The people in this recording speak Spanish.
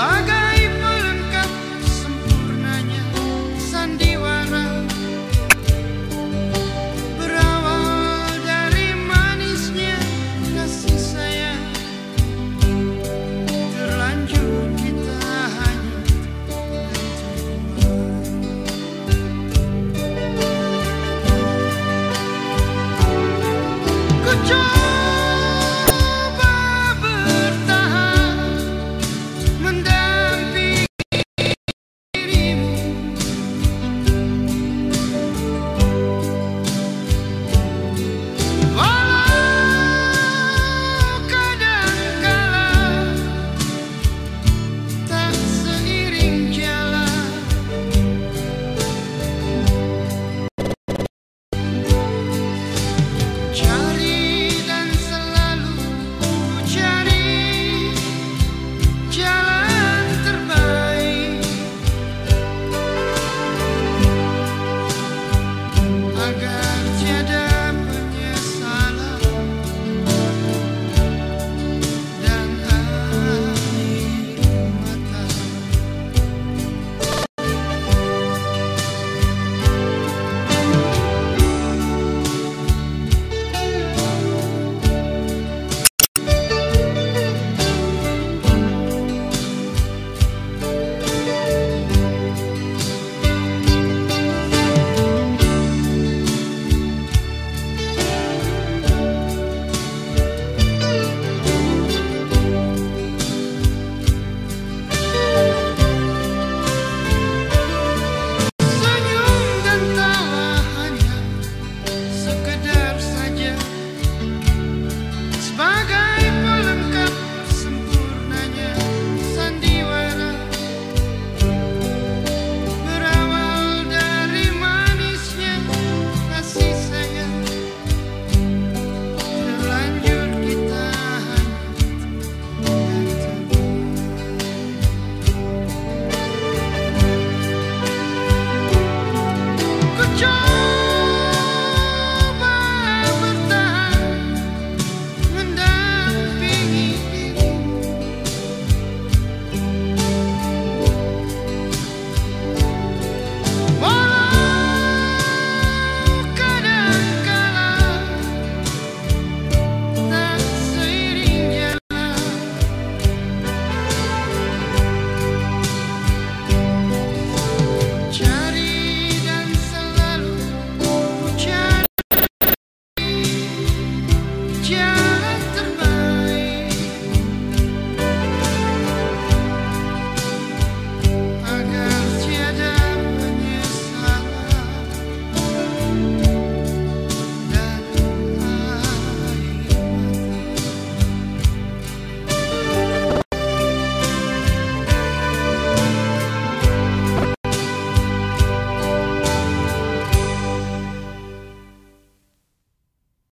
my